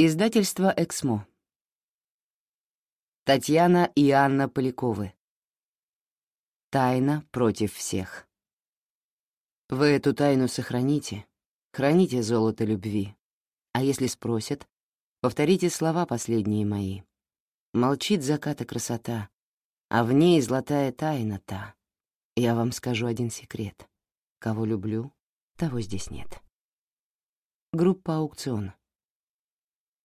Издательство «Эксмо». Татьяна и Анна Поляковы. Тайна против всех. Вы эту тайну сохраните, храните золото любви. А если спросят, повторите слова последние мои. Молчит заката красота, а в ней золотая тайна та. Я вам скажу один секрет. Кого люблю, того здесь нет. Группа «Аукцион».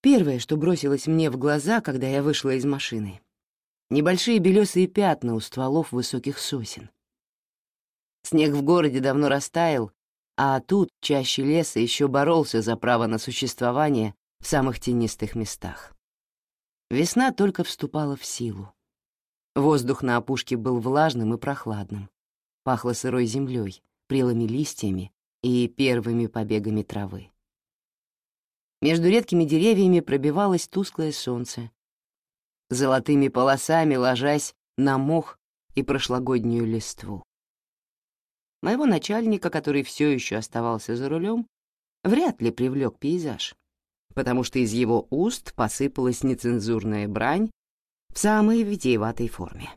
Первое, что бросилось мне в глаза, когда я вышла из машины — небольшие белесые пятна у стволов высоких сосен. Снег в городе давно растаял, а тут, чаще леса, еще боролся за право на существование в самых тенистых местах. Весна только вступала в силу. Воздух на опушке был влажным и прохладным. Пахло сырой землей, прелыми листьями и первыми побегами травы. Между редкими деревьями пробивалось тусклое солнце, золотыми полосами ложась на мох и прошлогоднюю листву. Моего начальника, который все еще оставался за рулем, вряд ли привлек пейзаж, потому что из его уст посыпалась нецензурная брань в самой витиеватой форме.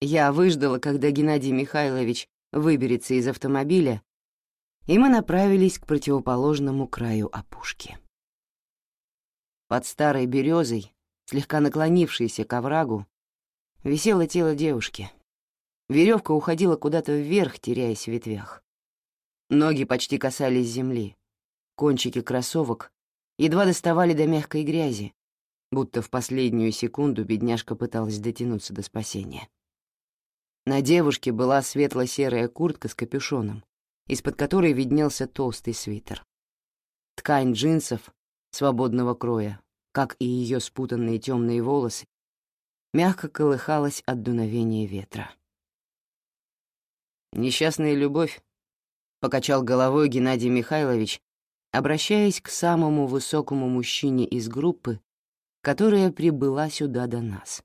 Я выждала, когда Геннадий Михайлович выберется из автомобиля и мы направились к противоположному краю опушки. Под старой березой, слегка наклонившейся к оврагу, висело тело девушки. Веревка уходила куда-то вверх, теряясь в ветвях. Ноги почти касались земли. Кончики кроссовок едва доставали до мягкой грязи, будто в последнюю секунду бедняжка пыталась дотянуться до спасения. На девушке была светло-серая куртка с капюшоном, из-под которой виднелся толстый свитер. Ткань джинсов свободного кроя, как и ее спутанные темные волосы, мягко колыхалась от дуновения ветра. «Несчастная любовь», — покачал головой Геннадий Михайлович, обращаясь к самому высокому мужчине из группы, которая прибыла сюда до нас.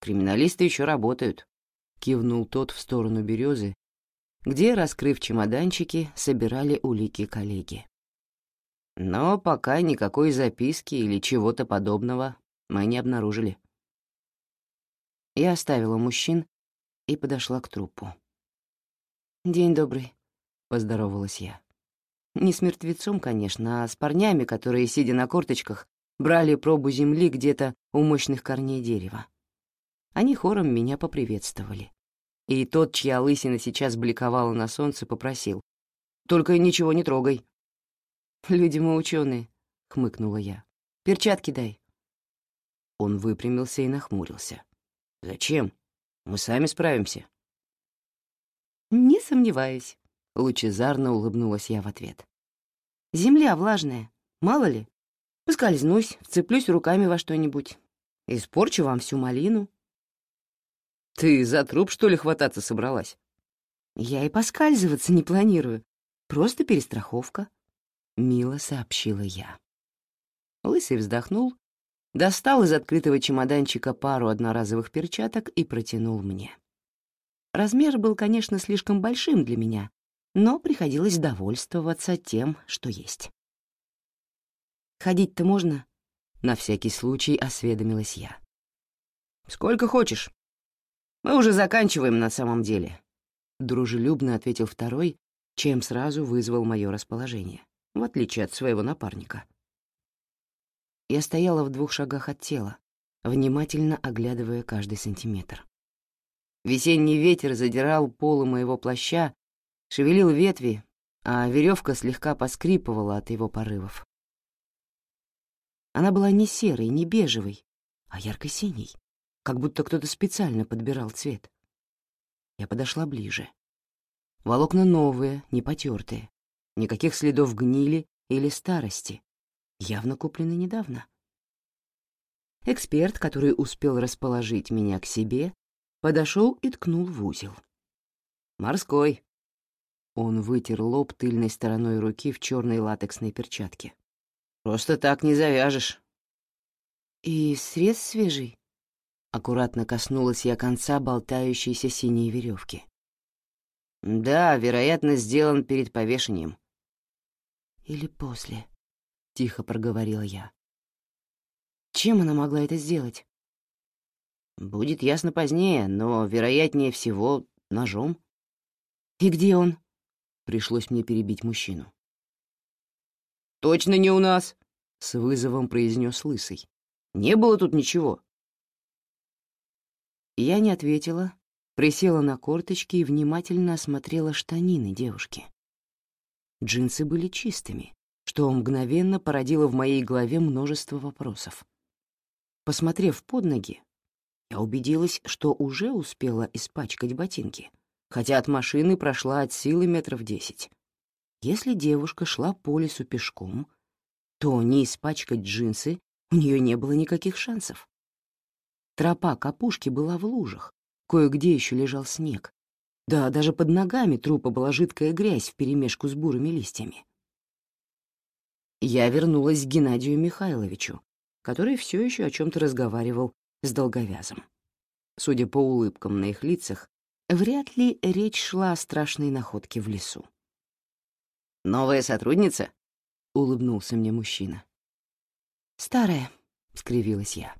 «Криминалисты еще работают», — кивнул тот в сторону березы, где, раскрыв чемоданчики, собирали улики коллеги. Но пока никакой записки или чего-то подобного мы не обнаружили. Я оставила мужчин и подошла к трупу. «День добрый», — поздоровалась я. Не с мертвецом, конечно, а с парнями, которые, сидя на корточках, брали пробу земли где-то у мощных корней дерева. Они хором меня поприветствовали и тот, чья лысина сейчас бликовала на солнце, попросил. «Только ничего не трогай». «Люди мы ученые», — хмыкнула я. «Перчатки дай». Он выпрямился и нахмурился. «Зачем? Мы сами справимся». «Не сомневаюсь», — лучезарно улыбнулась я в ответ. «Земля влажная, мало ли. Поскользнусь, вцеплюсь руками во что-нибудь. Испорчу вам всю малину». Ты за труп, что ли, хвататься собралась? Я и поскальзываться не планирую. Просто перестраховка. Мило сообщила я. Лысый вздохнул, достал из открытого чемоданчика пару одноразовых перчаток и протянул мне. Размер был, конечно, слишком большим для меня, но приходилось довольствоваться тем, что есть. «Ходить-то можно?» — на всякий случай осведомилась я. «Сколько хочешь», мы уже заканчиваем на самом деле», — дружелюбно ответил второй, чем сразу вызвал мое расположение, в отличие от своего напарника. Я стояла в двух шагах от тела, внимательно оглядывая каждый сантиметр. Весенний ветер задирал полы моего плаща, шевелил ветви, а веревка слегка поскрипывала от его порывов. Она была не серой, не бежевой, а ярко-синей как будто кто-то специально подбирал цвет. Я подошла ближе. Волокна новые, не потертые, никаких следов гнили или старости, явно куплены недавно. Эксперт, который успел расположить меня к себе, подошел и ткнул в узел. «Морской». Он вытер лоб тыльной стороной руки в черной латексной перчатке. «Просто так не завяжешь». «И срез свежий?» Аккуратно коснулась я конца болтающейся синей веревки. «Да, вероятно, сделан перед повешением». «Или после», тихо проговорила я. Чем она могла это сделать? Будет ясно позднее, но, вероятнее всего, ножом. И где он? Пришлось мне перебить мужчину. «Точно не у нас!» — с вызовом произнес Лысый. «Не было тут ничего». Я не ответила, присела на корточки и внимательно осмотрела штанины девушки. Джинсы были чистыми, что мгновенно породило в моей голове множество вопросов. Посмотрев под ноги, я убедилась, что уже успела испачкать ботинки, хотя от машины прошла от силы метров десять. Если девушка шла по лесу пешком, то не испачкать джинсы у нее не было никаких шансов. Тропа к опушке была в лужах, кое-где еще лежал снег. Да, даже под ногами трупа была жидкая грязь вперемешку с бурыми листьями. Я вернулась к Геннадию Михайловичу, который все еще о чем-то разговаривал с долговязом. Судя по улыбкам на их лицах, вряд ли речь шла о страшной находке в лесу. «Новая сотрудница?» — улыбнулся мне мужчина. «Старая», — скривилась я.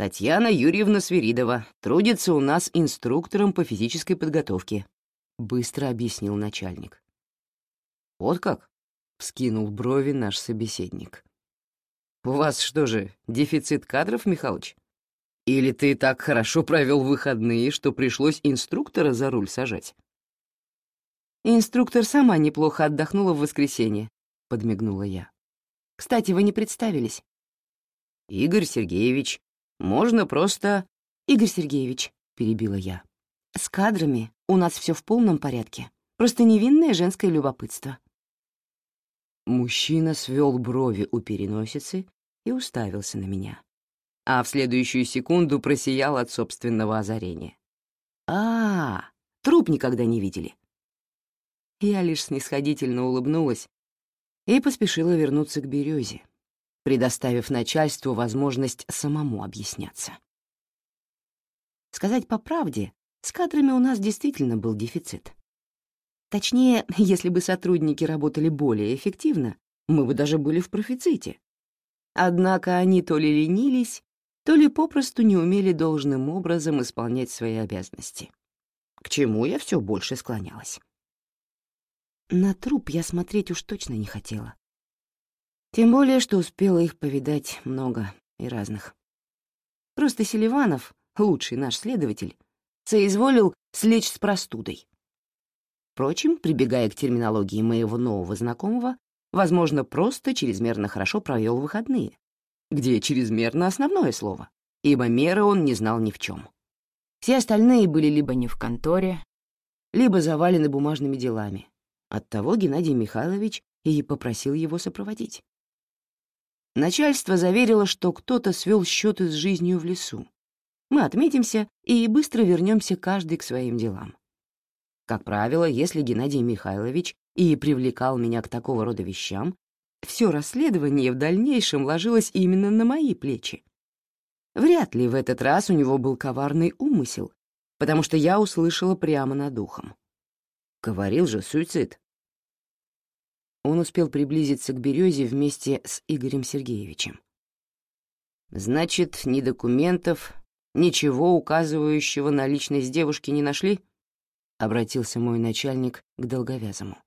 «Татьяна Юрьевна Свиридова трудится у нас инструктором по физической подготовке», — быстро объяснил начальник. «Вот как?» — вскинул брови наш собеседник. «У вас что же, дефицит кадров, Михалыч? Или ты так хорошо провел выходные, что пришлось инструктора за руль сажать?» «Инструктор сама неплохо отдохнула в воскресенье», — подмигнула я. «Кстати, вы не представились». «Игорь Сергеевич. Можно просто...» «Игорь Сергеевич», — перебила я. «С кадрами у нас все в полном порядке. Просто невинное женское любопытство». Мужчина свел брови у переносицы и уставился на меня. А в следующую секунду просиял от собственного озарения. «А, -а труп никогда не видели. Я лишь снисходительно улыбнулась и поспешила вернуться к березе, предоставив начальству возможность самому объясняться. Сказать по правде, с кадрами у нас действительно был дефицит. Точнее, если бы сотрудники работали более эффективно, мы бы даже были в профиците. Однако они то ли ленились, то ли попросту не умели должным образом исполнять свои обязанности. К чему я все больше склонялась. На труп я смотреть уж точно не хотела. Тем более, что успела их повидать много и разных. Просто Селиванов, лучший наш следователь, соизволил слечь с простудой. Впрочем, прибегая к терминологии моего нового знакомого, возможно, просто чрезмерно хорошо провел выходные, где чрезмерно основное слово, ибо меры он не знал ни в чем. Все остальные были либо не в конторе, либо завалены бумажными делами, Оттого Геннадий Михайлович и попросил его сопроводить. Начальство заверило, что кто-то свел счеты с жизнью в лесу. Мы отметимся и быстро вернемся каждый к своим делам. Как правило, если Геннадий Михайлович и привлекал меня к такого рода вещам, все расследование в дальнейшем ложилось именно на мои плечи. Вряд ли в этот раз у него был коварный умысел, потому что я услышала прямо над ухом. Говорил же, суицид. Он успел приблизиться к березе вместе с Игорем Сергеевичем. «Значит, ни документов, ничего указывающего на личность девушки не нашли?» — обратился мой начальник к долговязому.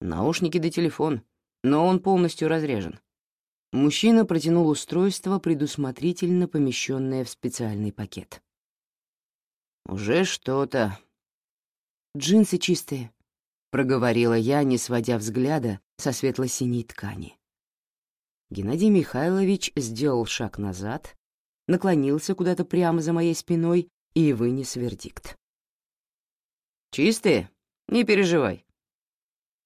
«Наушники да телефон, но он полностью разрежен». Мужчина протянул устройство, предусмотрительно помещенное в специальный пакет. «Уже что-то», Джинсы чистые», — проговорила я, не сводя взгляда со светло-синей ткани. Геннадий Михайлович сделал шаг назад, наклонился куда-то прямо за моей спиной и вынес вердикт. «Чистые? Не переживай».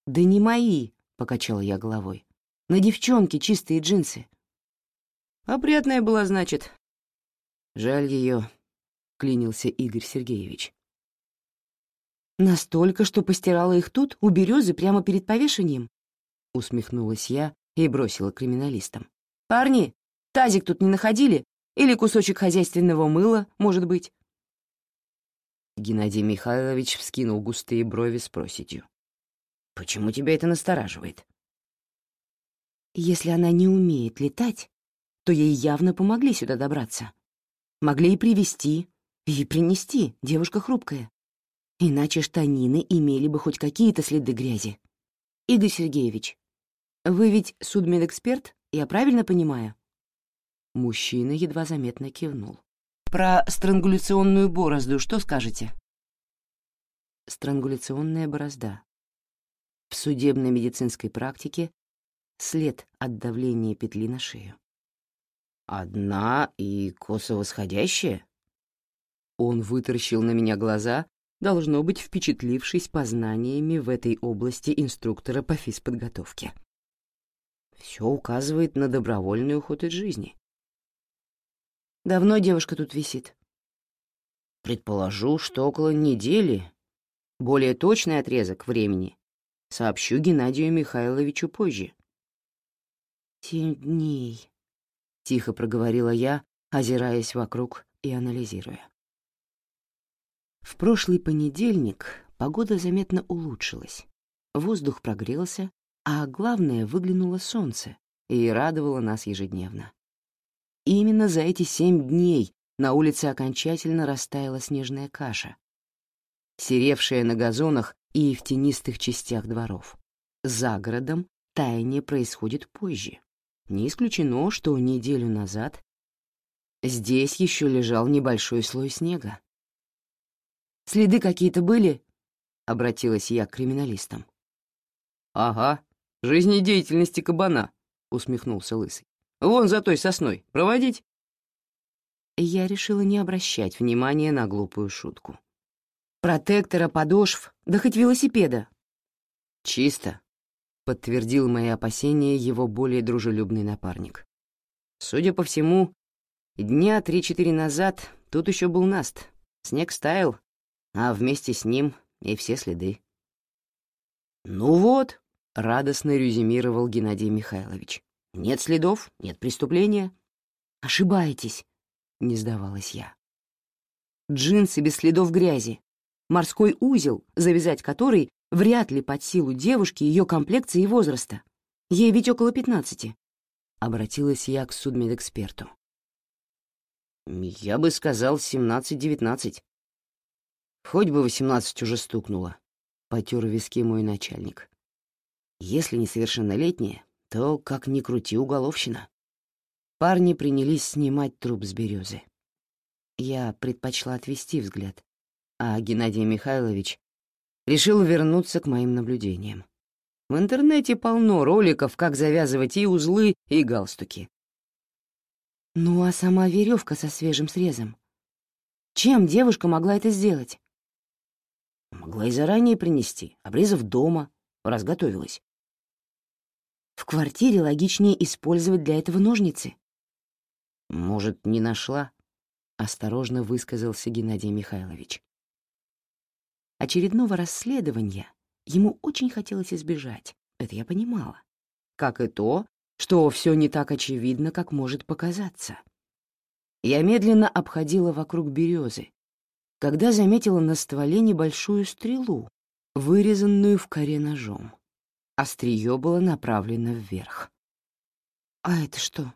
«Да не мои», — покачала я головой. «На девчонке чистые джинсы». «Опрятная была, значит». «Жаль ее», — клянился Игорь Сергеевич. Настолько, что постирала их тут, у березы, прямо перед повешением? Усмехнулась я и бросила криминалистам. «Парни, тазик тут не находили? Или кусочек хозяйственного мыла, может быть?» Геннадий Михайлович вскинул густые брови с проседью. «Почему тебя это настораживает?» Если она не умеет летать, то ей явно помогли сюда добраться. Могли и привести, и принести, девушка хрупкая. Иначе штанины имели бы хоть какие-то следы грязи. Игорь Сергеевич, вы ведь судмедэксперт, я правильно понимаю? Мужчина едва заметно кивнул. Про странгуляционную борозду что скажете? Странгуляционная борозда. В судебной медицинской практике след от давления петли на шею. «Одна и косо восходящая?» Он вытаращил на меня глаза, должно быть, впечатлившись познаниями в этой области инструктора по физподготовке. Все указывает на добровольный уход из жизни. Давно девушка тут висит? Предположу, что около недели. Более точный отрезок времени сообщу Геннадию Михайловичу позже. «Семь дней», — тихо проговорила я, озираясь вокруг и анализируя. В прошлый понедельник погода заметно улучшилась. Воздух прогрелся, а главное, выглянуло солнце и радовало нас ежедневно. Именно за эти семь дней на улице окончательно растаяла снежная каша, серевшая на газонах и в тенистых частях дворов. За городом таяние происходит позже. Не исключено, что неделю назад здесь еще лежал небольшой слой снега. «Следы какие-то были?» — обратилась я к криминалистам. «Ага, жизнедеятельности кабана», — усмехнулся Лысый. «Вон за той сосной. Проводить?» Я решила не обращать внимания на глупую шутку. «Протектора, подошв, да хоть велосипеда». «Чисто», — подтвердил мои опасения его более дружелюбный напарник. «Судя по всему, дня три-четыре назад тут еще был Наст. Снег стаял, а вместе с ним и все следы». «Ну вот», — радостно резюмировал Геннадий Михайлович. «Нет следов, нет преступления». «Ошибаетесь», — не сдавалась я. «Джинсы без следов грязи, морской узел, завязать который вряд ли под силу девушки ее комплекции и возраста. Ей ведь около пятнадцати», — обратилась я к судмедэксперту. «Я бы сказал семнадцать-девятнадцать. Хоть бы восемнадцать уже стукнуло», — потер виски мой начальник. «Если несовершеннолетняя, то, как ни крути, уголовщина». Парни принялись снимать труп с березы. Я предпочла отвести взгляд, а Геннадий Михайлович решил вернуться к моим наблюдениям. В интернете полно роликов, как завязывать и узлы, и галстуки. Ну а сама веревка со свежим срезом? Чем девушка могла это сделать? Могла и заранее принести, обрезав дома, разготовилась. В квартире логичнее использовать для этого ножницы. Может, не нашла? Осторожно высказался Геннадий Михайлович. Очередного расследования ему очень хотелось избежать, это я понимала. Как и то, что все не так очевидно, как может показаться. Я медленно обходила вокруг березы, когда заметила на стволе небольшую стрелу, вырезанную в коре ножом. Острие было направлено вверх. «А это что?»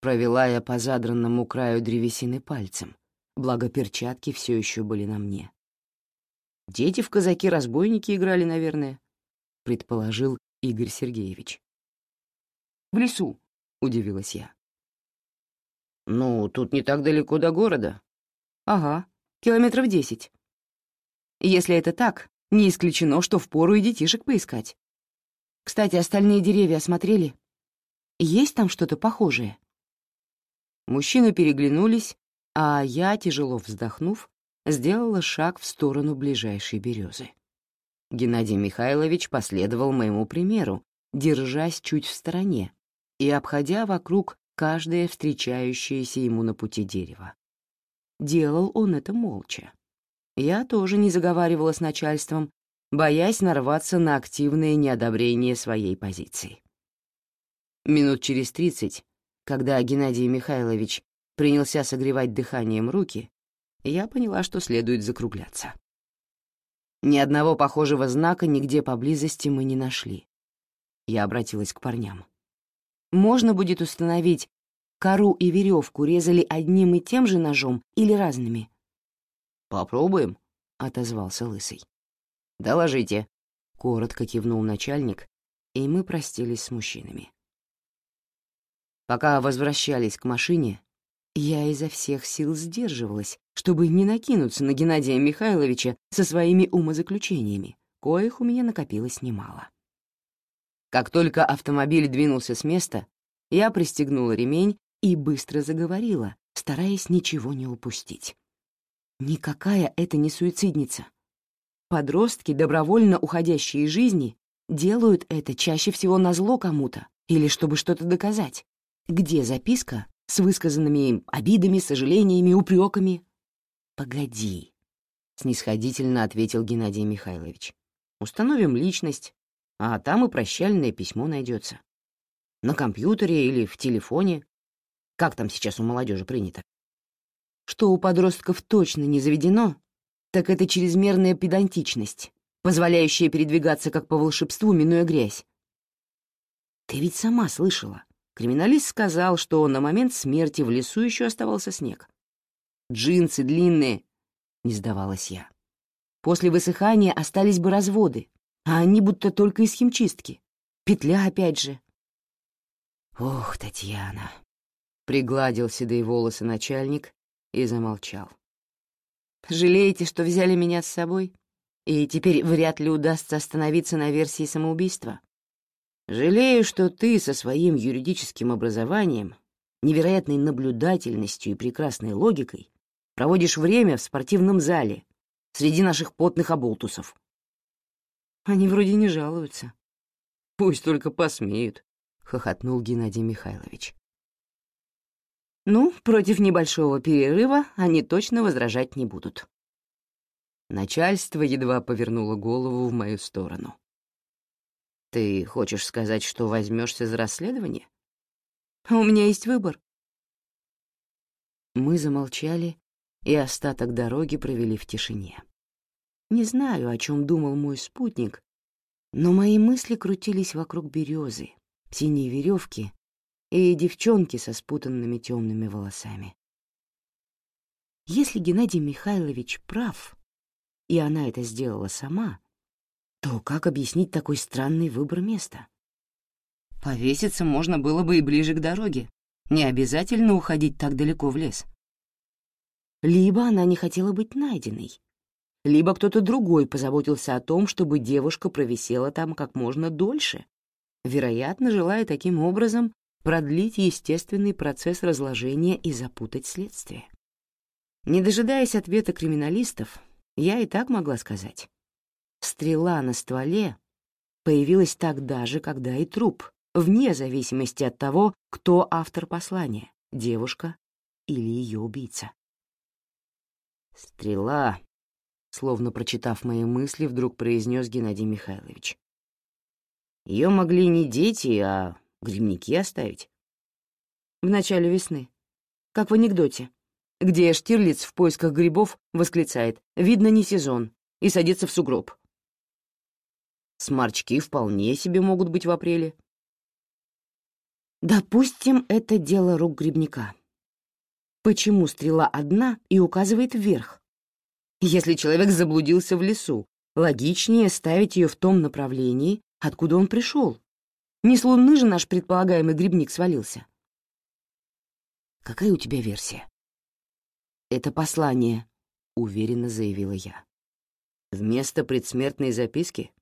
Провела я по задранному краю древесины пальцем, благо перчатки все еще были на мне. Дети в казаки-разбойники играли, наверное, — предположил Игорь Сергеевич. «В лесу», — удивилась я. «Ну, тут не так далеко до города». «Ага, километров десять. Если это так, не исключено, что впору и детишек поискать. Кстати, остальные деревья осмотрели? Есть там что-то похожее?» Мужчины переглянулись, а я, тяжело вздохнув, сделала шаг в сторону ближайшей березы. Геннадий Михайлович последовал моему примеру, держась чуть в стороне и обходя вокруг каждое встречающееся ему на пути дерево. Делал он это молча. Я тоже не заговаривала с начальством, боясь нарваться на активное неодобрение своей позиции. Минут через тридцать, когда Геннадий Михайлович принялся согревать дыханием руки, я поняла, что следует закругляться. Ни одного похожего знака нигде поблизости мы не нашли. Я обратилась к парням. можно будет установить, кору и веревку резали одним и тем же ножом или разными? «Попробуем», — отозвался Лысый. «Доложите», — коротко кивнул начальник, и мы простились с мужчинами. Пока возвращались к машине, я изо всех сил сдерживалась, чтобы не накинуться на Геннадия Михайловича со своими умозаключениями, коих у меня накопилось немало. Как только автомобиль двинулся с места, я пристегнула ремень и быстро заговорила, стараясь ничего не упустить. Никакая это не суицидница. Подростки, добровольно уходящие из жизни, делают это чаще всего на зло кому-то или чтобы что-то доказать. Где записка с высказанными обидами, сожалениями, упреками? «Погоди», — снисходительно ответил Геннадий Михайлович. «Установим личность, а там и прощальное письмо найдется. На компьютере или в телефоне. Как там сейчас у молодежи принято? Что у подростков точно не заведено, так это чрезмерная педантичность, позволяющая передвигаться как по волшебству, минуя грязь. Ты ведь сама слышала. Криминалист сказал, что на момент смерти в лесу еще оставался снег. Джинсы длинные, — не сдавалась я. После высыхания остались бы разводы, а они будто только из химчистки. Петля опять же. Ох, Татьяна. Пригладил седые волосы начальник и замолчал. Жалеете, что взяли меня с собой? И теперь вряд ли удастся остановиться на версии самоубийства? Жалею, что ты со своим юридическим образованием, невероятной наблюдательностью и прекрасной логикой проводишь время в спортивном зале среди наших потных оболтусов. Они вроде не жалуются. Пусть только посмеют, — хохотнул Геннадий Михайлович. Ну, против небольшого перерыва они точно возражать не будут. Начальство едва повернуло голову в мою сторону. «Ты хочешь сказать, что возьмешься за расследование?» «У меня есть выбор». Мы замолчали, и остаток дороги провели в тишине. Не знаю, о чем думал мой спутник, но мои мысли крутились вокруг березы, синей веревки и девчонки со спутанными темными волосами. Если Геннадий Михайлович прав, и она это сделала сама, то как объяснить такой странный выбор места? Повеситься можно было бы и ближе к дороге, не обязательно уходить так далеко в лес. Либо она не хотела быть найденной, либо кто-то другой позаботился о том, чтобы девушка провисела там как можно дольше, вероятно, желая таким образом продлить естественный процесс разложения и запутать следствие. Не дожидаясь ответа криминалистов, я и так могла сказать. Стрела на стволе появилась тогда же, когда и труп, вне зависимости от того, кто автор послания — девушка или ее убийца. «Стрела», словно прочитав мои мысли, вдруг произнес Геннадий Михайлович. Ее могли не дети, а грибники оставить. В начале весны. Как в анекдоте, где Штирлиц в поисках грибов восклицает «Видно, не сезон» и садится в сугроб. Сморчки вполне себе могут быть в апреле. Допустим, это дело рук грибника. Почему стрела одна и указывает вверх? Если человек заблудился в лесу, логичнее ставить ее в том направлении, откуда он пришел. Не с луны же наш предполагаемый грибник свалился. Какая у тебя версия? Это послание, уверенно заявила я. Вместо предсмертной записки?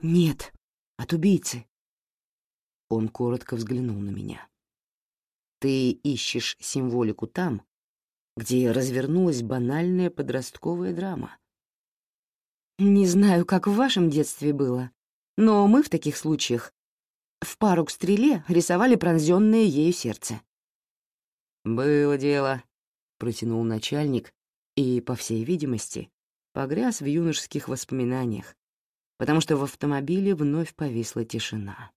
Нет, от убийцы. Он коротко взглянул на меня. Ты ищешь символику там, где развернулась банальная подростковая драма. Не знаю, как в вашем детстве было, но мы в таких случаях в пару к стреле рисовали пронзённое ею сердце. «Было дело», — протянул начальник и, по всей видимости, погряз в юношеских воспоминаниях, потому что в автомобиле вновь повисла тишина.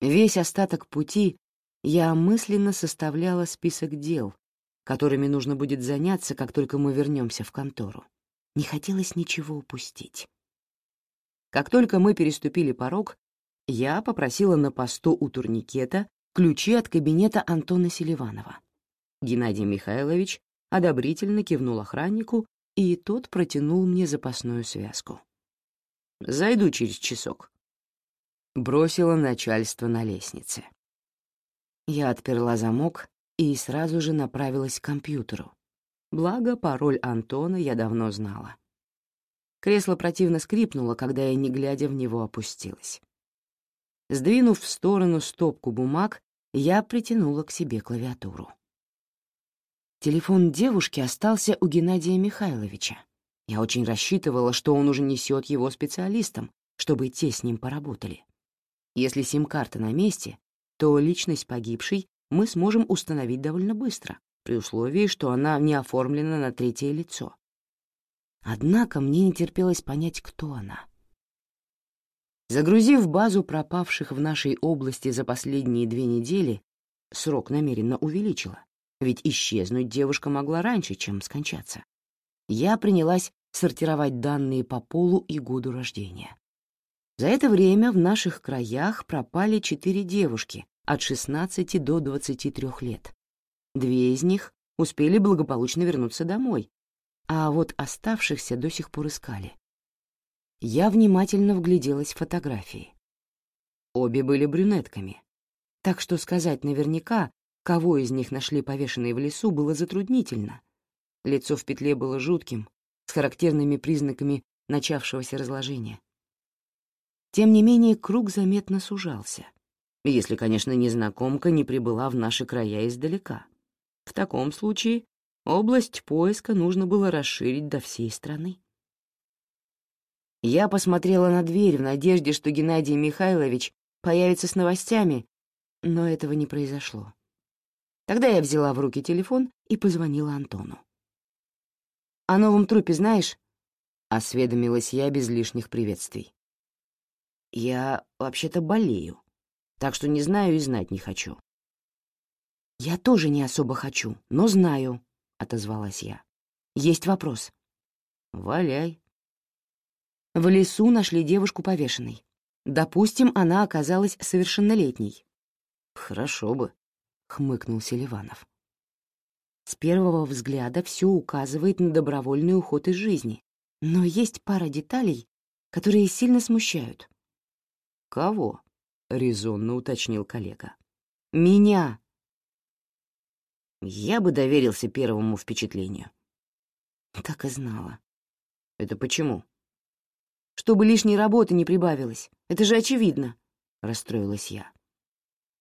Весь остаток пути я мысленно составляла список дел, которыми нужно будет заняться, как только мы вернемся в контору. Не хотелось ничего упустить. Как только мы переступили порог, я попросила на посту у турникета ключи от кабинета Антона Селиванова. Геннадий Михайлович одобрительно кивнул охраннику, и тот протянул мне запасную связку. «Зайду через часок». Бросила начальство на лестнице. Я отперла замок и сразу же направилась к компьютеру. Благо, пароль Антона я давно знала. Кресло противно скрипнуло, когда я, не глядя в него, опустилась. Сдвинув в сторону стопку бумаг, я притянула к себе клавиатуру. Телефон девушки остался у Геннадия Михайловича. Я очень рассчитывала, что он уже несет его специалистам, чтобы те с ним поработали. Если сим-карта на месте, то личность погибшей мы сможем установить довольно быстро, при условии, что она не оформлена на третье лицо. Однако мне не терпелось понять, кто она. Загрузив базу пропавших в нашей области за последние две недели, срок намеренно увеличила, ведь исчезнуть девушка могла раньше, чем скончаться. Я принялась сортировать данные по полу и году рождения. За это время в наших краях пропали четыре девушки от 16 до 23 лет. Две из них успели благополучно вернуться домой, а вот оставшихся до сих пор искали. Я внимательно вгляделась в фотографии. Обе были брюнетками, так что сказать наверняка, кого из них нашли повешенной в лесу, было затруднительно. Лицо в петле было жутким, с характерными признаками начавшегося разложения. Тем не менее, круг заметно сужался, если, конечно, незнакомка не прибыла в наши края издалека. В таком случае область поиска нужно было расширить до всей страны. Я посмотрела на дверь в надежде, что Геннадий Михайлович появится с новостями, но этого не произошло. Тогда я взяла в руки телефон и позвонила Антону. «О новом трупе знаешь?» — осведомилась я без лишних приветствий. «Я вообще-то болею, так что не знаю и знать не хочу». «Я тоже не особо хочу, но знаю», — отозвалась я. «Есть вопрос». «Валяй», в лесу нашли девушку повешенной. Допустим, она оказалась совершеннолетней. «Хорошо бы», — хмыкнул Селиванов. С первого взгляда все указывает на добровольный уход из жизни, но есть пара деталей, которые сильно смущают. «Кого?» — резонно уточнил коллега. «Меня!» Я бы доверился первому впечатлению. Так и знала. Это почему? Чтобы лишней работы не прибавилось. Это же очевидно», — расстроилась я.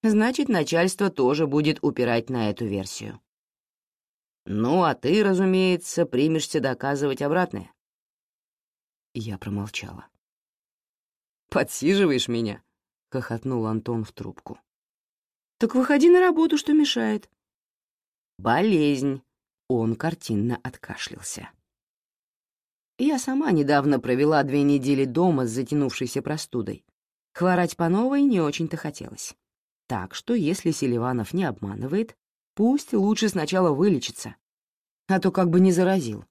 «Значит, начальство тоже будет упирать на эту версию». «Ну, а ты, разумеется, примешься доказывать обратное». Я промолчала. «Подсиживаешь меня?» — хохотнул Антон в трубку. «Так выходи на работу, что мешает». «Болезнь», — он картинно откашлялся. Я сама недавно провела две недели дома с затянувшейся простудой. Хворать по новой не очень-то хотелось. Так что, если Селиванов не обманывает, пусть лучше сначала вылечится, а то как бы не заразил.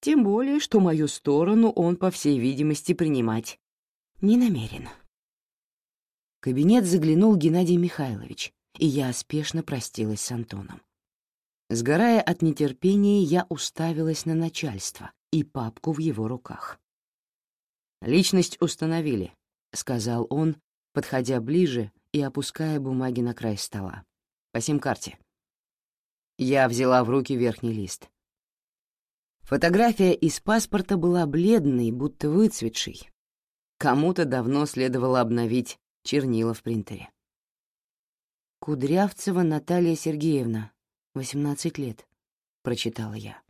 Тем более, что мою сторону он, по всей видимости, принимать не намерен. В кабинет заглянул Геннадий Михайлович, и я спешно простилась с Антоном. Сгорая от нетерпения, я уставилась на начальство, и папку в его руках. «Личность установили», — сказал он, подходя ближе и опуская бумаги на край стола. «По сим-карте». Я взяла в руки верхний лист. Фотография из паспорта была бледной, будто выцветшей. Кому-то давно следовало обновить чернила в принтере. «Кудрявцева Наталья Сергеевна, 18 лет», — прочитала я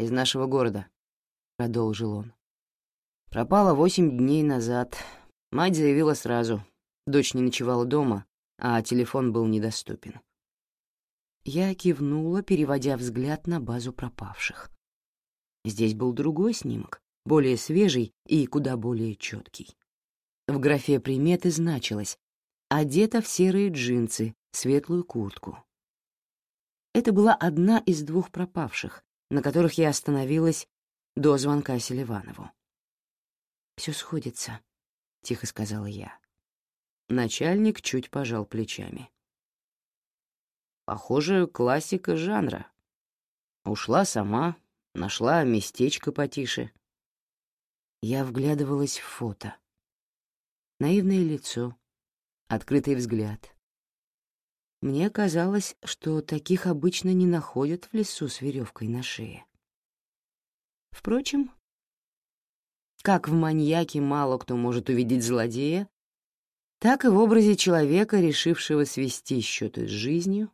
из нашего города», — продолжил он. «Пропала восемь дней назад. Мать заявила сразу. Дочь не ночевала дома, а телефон был недоступен». Я кивнула, переводя взгляд на базу пропавших. Здесь был другой снимок, более свежий и куда более четкий. В графе приметы значилось «одета в серые джинсы, светлую куртку». Это была одна из двух пропавших, на которых я остановилась до звонка Селиванову. «Все сходится», — тихо сказала я. Начальник чуть пожал плечами. Похоже, классика жанра. Ушла сама, нашла местечко потише. Я вглядывалась в фото. Наивное лицо, открытый взгляд. Мне казалось, что таких обычно не находят в лесу с веревкой на шее. Впрочем, как в маньяке мало кто может увидеть злодея, так и в образе человека, решившего свести счеты с жизнью,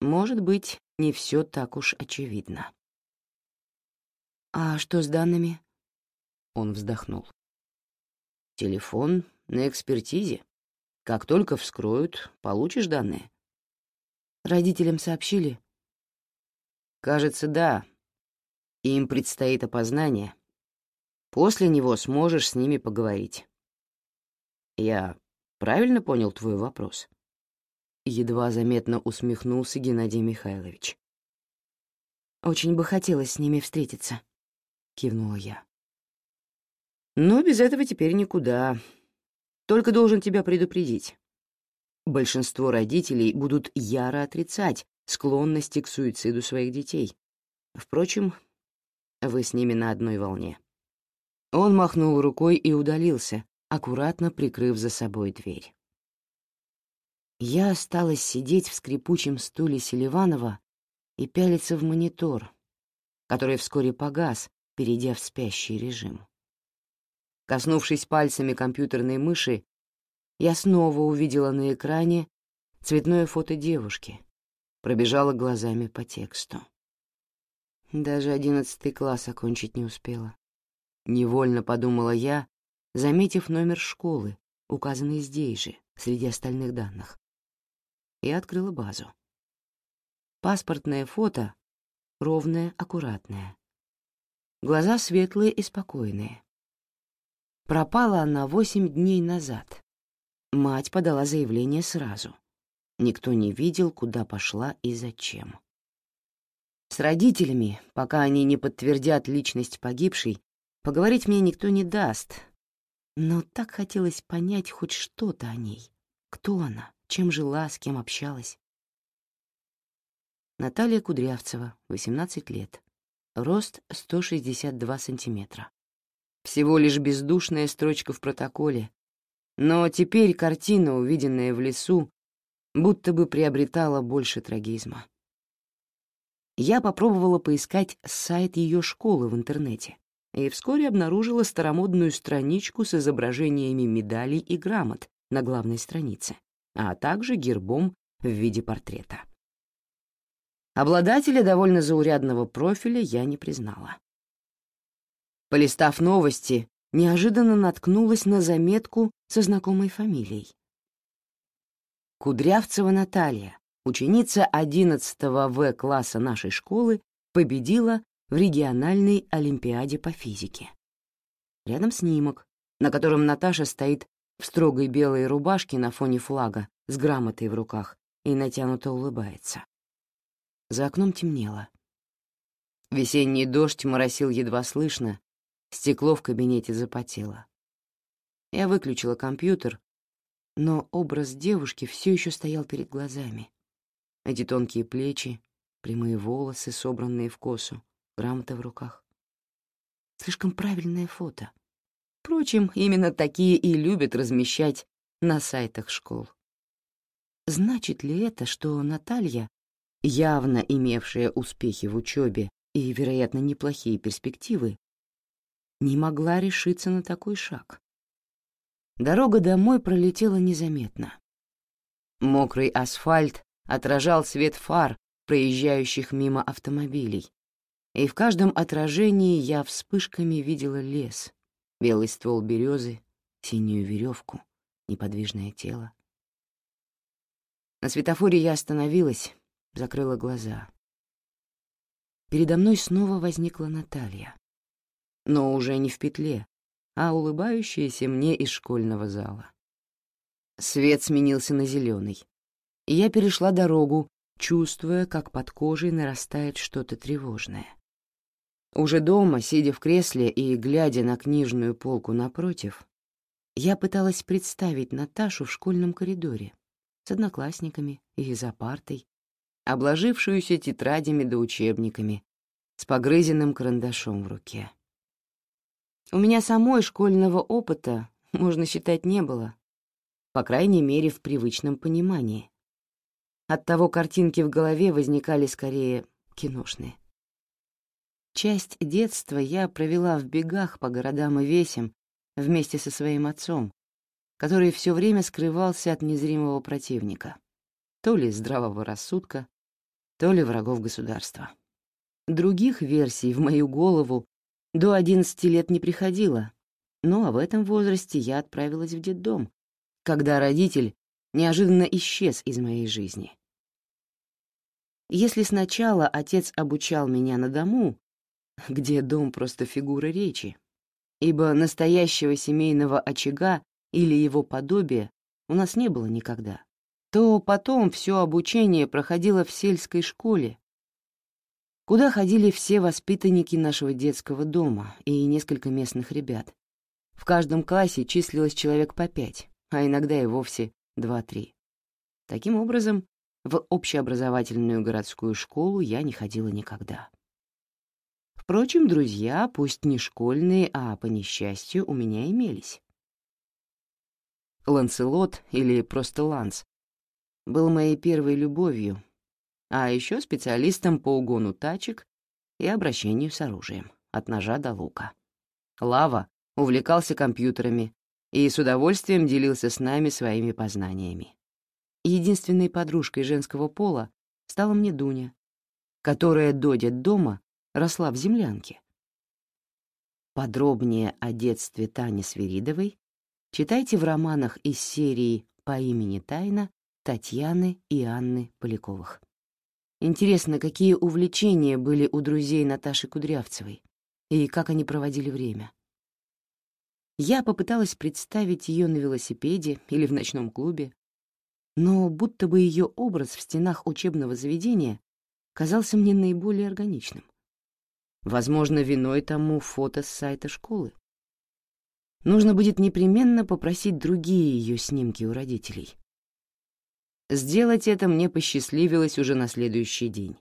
может быть, не все так уж очевидно. «А что с данными?» Он вздохнул. «Телефон на экспертизе. Как только вскроют, получишь данные». «Родителям сообщили?» «Кажется, да. Им предстоит опознание. После него сможешь с ними поговорить. Я правильно понял твой вопрос? Едва заметно усмехнулся Геннадий Михайлович. Очень бы хотелось с ними встретиться, кивнула я. Но без этого теперь никуда. Только должен тебя предупредить. Большинство родителей будут яро отрицать склонности к суициду своих детей. Впрочем, вы с ними на одной волне. Он махнул рукой и удалился, аккуратно прикрыв за собой дверь. Я осталась сидеть в скрипучем стуле Селиванова и пялиться в монитор, который вскоре погас, перейдя в спящий режим. Коснувшись пальцами компьютерной мыши, я снова увидела на экране цветное фото девушки, пробежала глазами по тексту. Даже одиннадцатый класс окончить не успела. Невольно подумала я, заметив номер школы, указанный здесь же, среди остальных данных. И открыла базу. Паспортное фото ровное, аккуратное. Глаза светлые и спокойные. Пропала она восемь дней назад. Мать подала заявление сразу. Никто не видел, куда пошла и зачем. С родителями, пока они не подтвердят личность погибшей, Поговорить мне никто не даст, но так хотелось понять хоть что-то о ней. Кто она, чем жила, с кем общалась. Наталья Кудрявцева, 18 лет. Рост 162 сантиметра. Всего лишь бездушная строчка в протоколе, но теперь картина, увиденная в лесу, будто бы приобретала больше трагизма. Я попробовала поискать сайт ее школы в интернете и вскоре обнаружила старомодную страничку с изображениями медалей и грамот на главной странице, а также гербом в виде портрета. Обладателя довольно заурядного профиля я не признала. Полистав новости, неожиданно наткнулась на заметку со знакомой фамилией. Кудрявцева Наталья, ученица 11 В класса нашей школы, победила в региональной олимпиаде по физике. Рядом снимок, на котором Наташа стоит в строгой белой рубашке на фоне флага с грамотой в руках и натянуто улыбается. За окном темнело. Весенний дождь моросил едва слышно, стекло в кабинете запотело. Я выключила компьютер, но образ девушки все еще стоял перед глазами. Эти тонкие плечи, прямые волосы, собранные в косу, грамота в руках. Слишком правильное фото. Впрочем, именно такие и любят размещать на сайтах школ. Значит ли это, что Наталья, явно имевшая успехи в учебе и, вероятно, неплохие перспективы, не могла решиться на такой шаг? Дорога домой пролетела незаметно. Мокрый асфальт отражал свет фар проезжающих мимо автомобилей, и в каждом отражении я вспышками видела лес, белый ствол березы, синюю веревку, неподвижное тело. На светофоре я остановилась, закрыла глаза. Передо мной снова возникла Наталья, но уже не в петле, а улыбающаяся мне из школьного зала. Свет сменился на зеленый, я перешла дорогу, чувствуя, как под кожей нарастает что-то тревожное. Уже дома, сидя в кресле и глядя на книжную полку напротив, Я пыталась представить Наташу в школьном коридоре с одноклассниками и за партой, обложившуюся тетрадями да учебниками, с погрызенным карандашом в руке. У меня самой школьного опыта, можно считать, не было, по крайней мере, в привычном понимании. Оттого картинки в голове возникали скорее киношные. Часть детства я провела в бегах по городам и весям вместе со своим отцом, который все время скрывался от незримого противника, то ли здравого рассудка, то ли врагов государства. Других версий в мою голову до 11 лет не приходило, но в этом возрасте я отправилась в детдом, когда родитель неожиданно исчез из моей жизни. Если сначала отец обучал меня на дому, где дом просто фигура речи, ибо настоящего семейного очага или его подобия у нас не было никогда, то потом все обучение проходило в сельской школе, куда ходили все воспитанники нашего детского дома и несколько местных ребят. В каждом классе числилось человек по пять, а иногда и вовсе два-три. Таким образом, в общеобразовательную городскую школу я не ходила никогда. Впрочем, друзья, пусть не школьные, а по несчастью, у меня имелись. Ланселот, или просто Ланс, был моей первой любовью, а еще специалистом по угону тачек и обращению с оружием, от ножа до лука. Лава увлекался компьютерами и с удовольствием делился с нами своими познаниями. Единственной подружкой женского пола стала мне Дуня, которая до дома росла в землянке. Подробнее о детстве Тани Свиридовой читайте в романах из серии «По имени Тайна» Татьяны и Анны Поляковых. Интересно, какие увлечения были у друзей Наташи Кудрявцевой и как они проводили время. Я попыталась представить ее на велосипеде или в ночном клубе, но будто бы ее образ в стенах учебного заведения казался мне наиболее органичным. Возможно, виной тому фото с сайта школы. Нужно будет непременно попросить другие ее снимки у родителей. Сделать это мне посчастливилось уже на следующий день.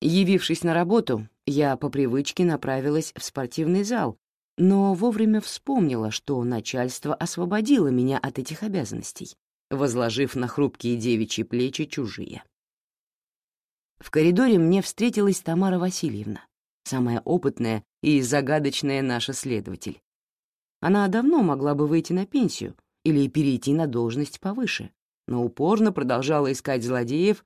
Явившись на работу, я по привычке направилась в спортивный зал, но вовремя вспомнила, что начальство освободило меня от этих обязанностей, возложив на хрупкие девичьи плечи чужие. В коридоре мне встретилась Тамара Васильевна, самая опытная и загадочная наша следователь. Она давно могла бы выйти на пенсию или перейти на должность повыше, но упорно продолжала искать злодеев,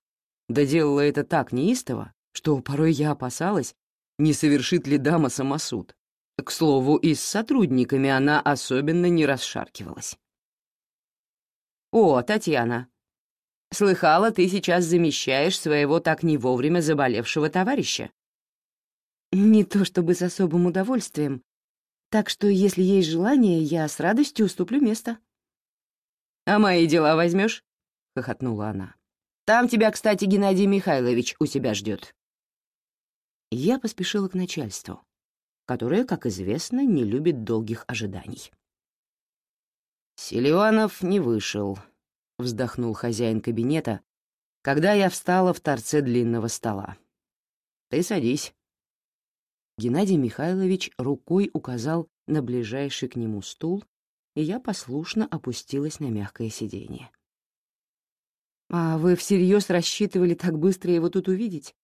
да делала это так неистово, что порой я опасалась, не совершит ли дама самосуд. К слову, и с сотрудниками она особенно не расшаркивалась. «О, Татьяна, слыхала, ты сейчас замещаешь своего так не вовремя заболевшего товарища?» Не то чтобы с особым удовольствием, так что, если есть желание, я с радостью уступлю место. «А мои дела возьмешь? Хохотнула она. «Там тебя, кстати, Геннадий Михайлович у себя ждет. Я поспешила к начальству, которое, как известно, не любит долгих ожиданий. «Селиванов не вышел», — вздохнул хозяин кабинета, когда я встала в торце длинного стола. «Ты садись». Геннадий Михайлович рукой указал на ближайший к нему стул, и я послушно опустилась на мягкое сиденье. «А вы всерьез рассчитывали так быстро его тут увидеть?»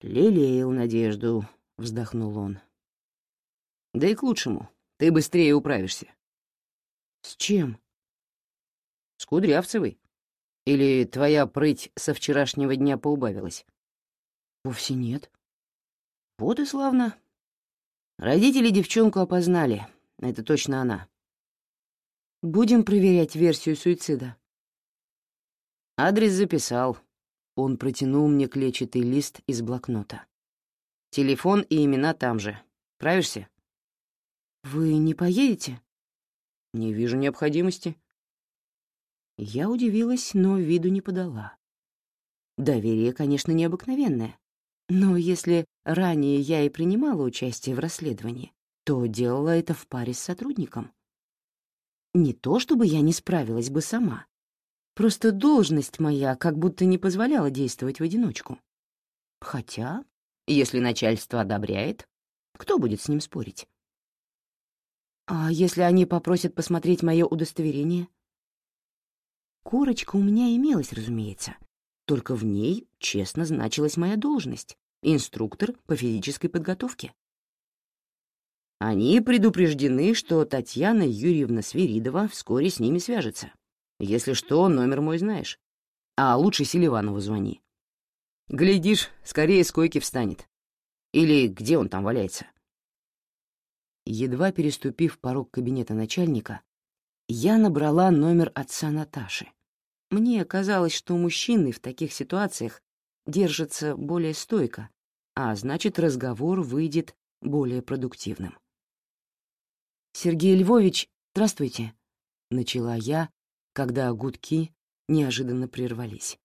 «Лелеял надежду», — вздохнул он. «Да и к лучшему. Ты быстрее управишься». «С чем?» «С Кудрявцевой. Или твоя прыть со вчерашнего дня поубавилась?» «Вовсе нет». Вот и славно. Родители девчонку опознали. Это точно она. Будем проверять версию суицида. Адрес записал. Он протянул мне клетчатый лист из блокнота. Телефон и имена там же. Правишься? Вы не поедете? Не вижу необходимости. Я удивилась, но виду не подала. Доверие, конечно, необыкновенное. Но если ранее я и принимала участие в расследовании, то делала это в паре с сотрудником. Не то чтобы я не справилась бы сама. Просто должность моя как будто не позволяла действовать в одиночку. Хотя, если начальство одобряет, кто будет с ним спорить? А если они попросят посмотреть мое удостоверение? Корочка у меня имелась, разумеется, только в ней честно значилась моя должность — инструктор по физической подготовке. Они предупреждены, что Татьяна Юрьевна Свиридова вскоре с ними свяжется. Если что, номер мой знаешь. А лучше Селиванову звони. Глядишь, скорее с койки встанет. Или где он там валяется? Едва переступив порог кабинета начальника, я набрала номер отца Наташи. Мне казалось, что мужчины в таких ситуациях держатся более стойко, а значит, разговор выйдет более продуктивным. «Сергей Львович, здравствуйте», — начала я, когда гудки неожиданно прервались.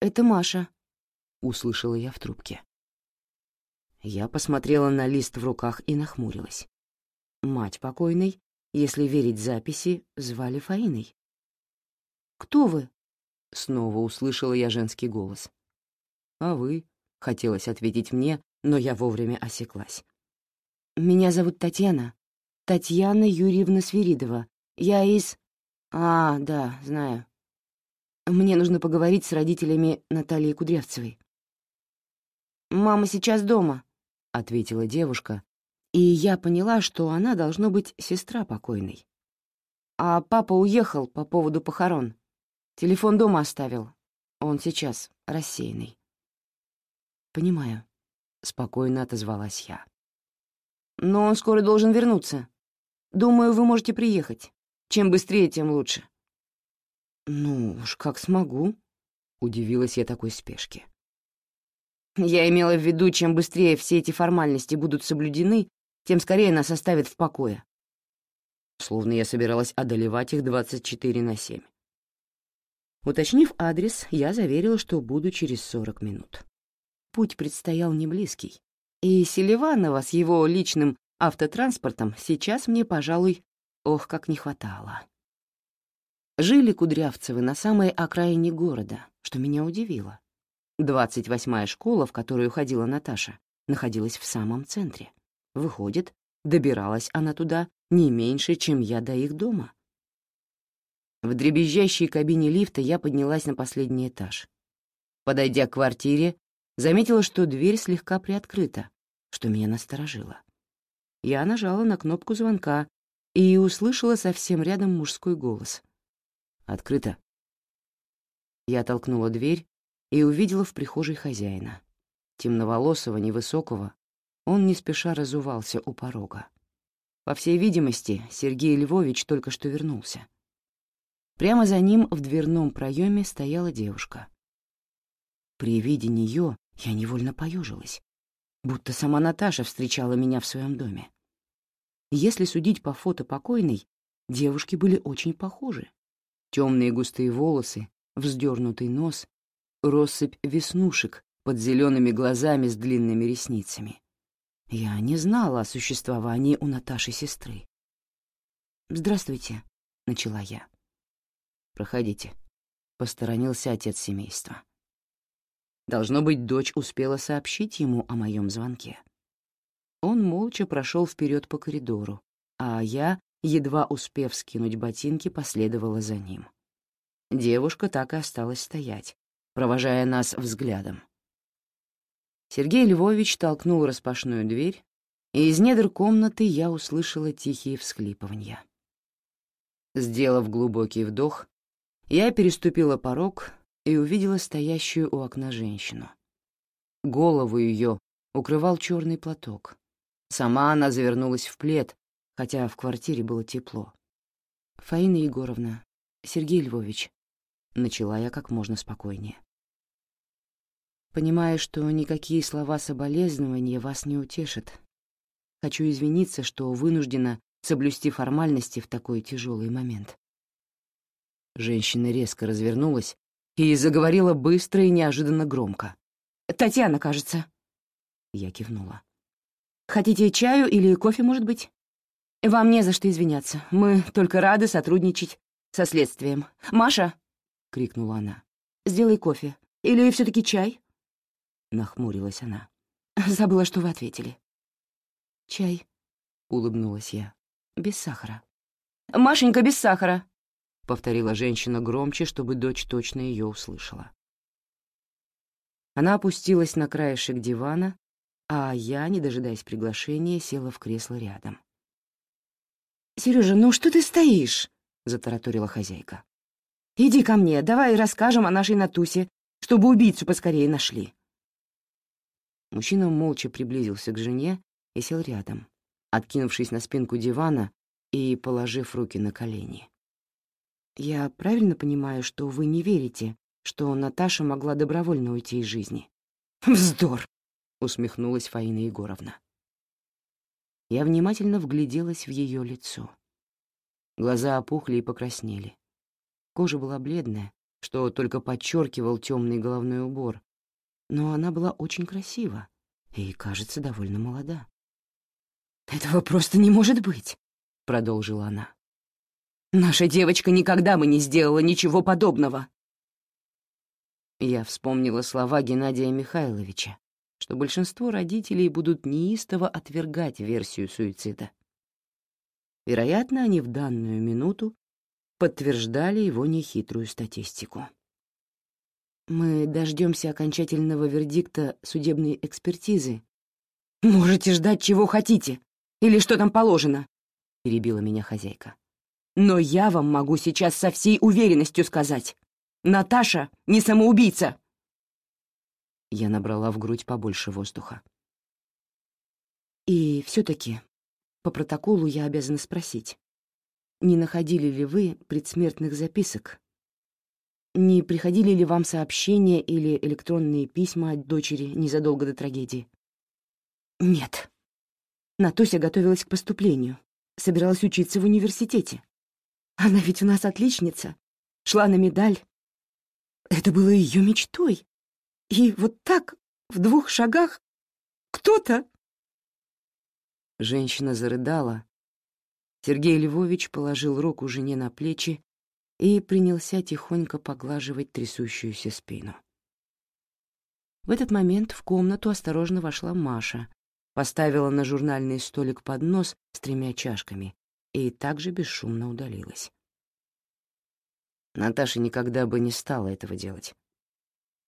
«Это Маша», — услышала я в трубке. Я посмотрела на лист в руках и нахмурилась. Мать покойной, если верить записи, звали Фаиной. «Кто вы?» — снова услышала я женский голос. «А вы?» — хотелось ответить мне, но я вовремя осеклась. «Меня зовут Татьяна. Татьяна Юрьевна Свиридова. Я из...» «А, да, знаю. Мне нужно поговорить с родителями Натальи Кудрявцевой». «Мама сейчас дома», — ответила девушка, и я поняла, что она должна быть сестра покойной. А папа уехал по поводу похорон. Телефон дома оставил. Он сейчас рассеянный. «Понимаю», — спокойно отозвалась я. «Но он скоро должен вернуться. Думаю, вы можете приехать. Чем быстрее, тем лучше». «Ну уж как смогу», — удивилась я такой спешке. «Я имела в виду, чем быстрее все эти формальности будут соблюдены, тем скорее нас оставят в покое». Словно я собиралась одолевать их 24 на 7. Уточнив адрес, я заверила, что буду через 40 минут. Путь предстоял не близкий, и Селиванова с его личным автотранспортом сейчас мне, пожалуй, ох, как не хватало. Жили Кудрявцевы на самой окраине города, что меня удивило. 28-я школа, в которую ходила Наташа, находилась в самом центре. Выходит, добиралась она туда не меньше, чем я до их дома. В дребезжащей кабине лифта я поднялась на последний этаж. Подойдя к квартире, заметила, что дверь слегка приоткрыта, что меня насторожило. Я нажала на кнопку звонка и услышала совсем рядом мужской голос. «Открыто». Я толкнула дверь и увидела в прихожей хозяина. Темноволосого, невысокого, он не спеша разувался у порога. По всей видимости, Сергей Львович только что вернулся. Прямо за ним в дверном проеме стояла девушка. При виде нее я невольно поежилась, будто сама Наташа встречала меня в своем доме. Если судить по фото покойной, девушки были очень похожи. Темные густые волосы, вздернутый нос, россыпь веснушек под зелеными глазами с длинными ресницами. Я не знала о существовании у Наташи сестры. «Здравствуйте», — начала я. «Проходите», — посторонился отец семейства. Должно быть, дочь успела сообщить ему о моем звонке. Он молча прошел вперед по коридору, а я, едва успев скинуть ботинки, последовала за ним. Девушка так и осталась стоять, провожая нас взглядом. Сергей Львович толкнул распашную дверь, и из недр комнаты я услышала тихие всхлипывания. Сделав глубокий вдох, я переступила порог и увидела стоящую у окна женщину. Голову ее укрывал черный платок. Сама она завернулась в плед, хотя в квартире было тепло. «Фаина Егоровна, Сергей Львович», — начала я как можно спокойнее. «Понимаю, что никакие слова соболезнования вас не утешат. Хочу извиниться, что вынуждена соблюсти формальности в такой тяжелый момент. Женщина резко развернулась и заговорила быстро и неожиданно громко. «Татьяна, кажется». Я кивнула. «Хотите чаю или кофе, может быть?» «Вам не за что извиняться. Мы только рады сотрудничать со следствием. Маша!» — крикнула она. «Сделай кофе. Или все таки чай?» Нахмурилась она. «Забыла, что вы ответили». «Чай», — улыбнулась я. «Без сахара». «Машенька, без сахара!» — повторила женщина громче, чтобы дочь точно ее услышала. Она опустилась на краешек дивана, а я, не дожидаясь приглашения, села в кресло рядом. «Сережа, ну что ты стоишь?» — затараторила хозяйка. «Иди ко мне, давай расскажем о нашей Натусе, чтобы убийцу поскорее нашли». Мужчина молча приблизился к жене и сел рядом, откинувшись на спинку дивана и положив руки на колени. «Я правильно понимаю, что вы не верите, что Наташа могла добровольно уйти из жизни?» «Вздор!» — усмехнулась Фаина Егоровна. Я внимательно вгляделась в ее лицо. Глаза опухли и покраснели. Кожа была бледная, что только подчеркивал темный головной убор, но она была очень красива и, кажется, довольно молода. «Этого просто не может быть», — продолжила она. «Наша девочка никогда бы не сделала ничего подобного». Я вспомнила слова Геннадия Михайловича, что большинство родителей будут неистово отвергать версию суицида. Вероятно, они в данную минуту подтверждали его нехитрую статистику. Мы дождемся окончательного вердикта судебной экспертизы. Можете ждать чего хотите, или что там положено, — перебила меня хозяйка. Но я вам могу сейчас со всей уверенностью сказать. Наташа не самоубийца. Я набрала в грудь побольше воздуха. И все-таки по протоколу я обязана спросить, не находили ли вы предсмертных записок не приходили ли вам сообщения или электронные письма от дочери незадолго до трагедии? Нет. Натуся готовилась к поступлению, собиралась учиться в университете. Она ведь у нас отличница, шла на медаль. Это было ее мечтой. И вот так, в двух шагах, кто-то... Женщина зарыдала. Сергей Львович положил руку жене на плечи и принялся тихонько поглаживать трясущуюся спину. В этот момент в комнату осторожно вошла Маша, поставила на журнальный столик поднос с тремя чашками и также бесшумно удалилась. Наташа никогда бы не стала этого делать, —